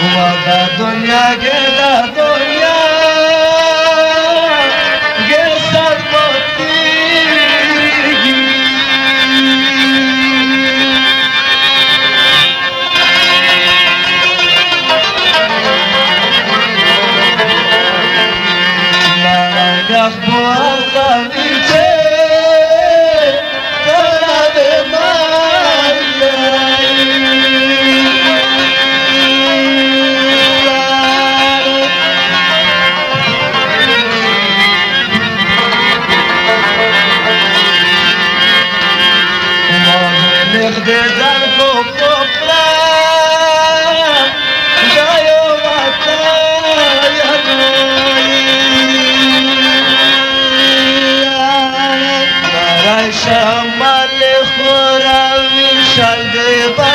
Μα τα δονιά και τα δονιά και σαν ποτήρι Μαραγκάς που αφανίσε τώρα دیدن کو پوپلا جایو ماتا یادوی برای شمال خورا ویشل دیبا